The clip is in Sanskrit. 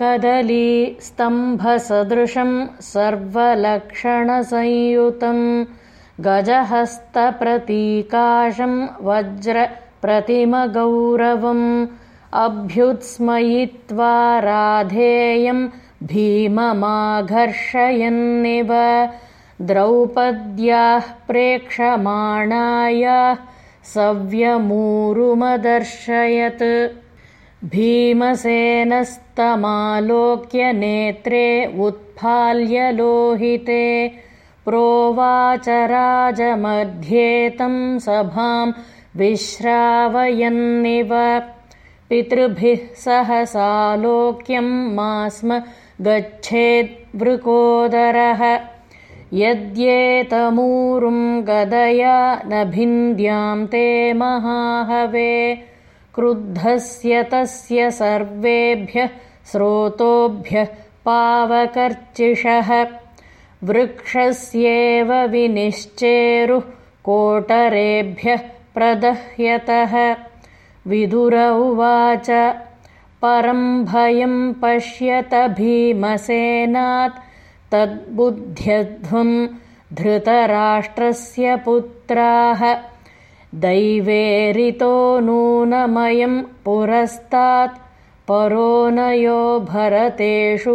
कदलीस्तम्भसदृशं सर्वलक्षणसंयुतं गजहस्तप्रतीकाशं वज्रप्रतिमगौरवम् अभ्युत्स्मयित्वा राधेयं भीममाघर्षयन्निव द्रौपद्याः प्रेक्षमाणायाः सव्यमूरुमदर्शयत् भीमसेनस्तमालोक्य नेत्रे उत्फाल्यलोहिते प्रोवाच राजमध्येतं सभां विश्रावयन्निव। पितृभिः सहसालोक्यं मा स्म गच्छेद्वृकोदरः यद्येतमूरुं गदया न भिन्द्यां ते महाहवे क्रुद्धस्य तस्य सर्वेभ्यः स्रोतोभ्यः पावकर्चिषः। वृक्षस्येव विनिश्चेरुः कोटरेभ्यः प्रदह्यतः। विदुर उवाच परं भयं पश्यत भीमसेनात्। तद्बुद्ध्यध्वं धृतराष्ट्रस्य पुत्राः दैवेरितो नूनमयं पुरस्तात् परो न यो भरतेषूदपादि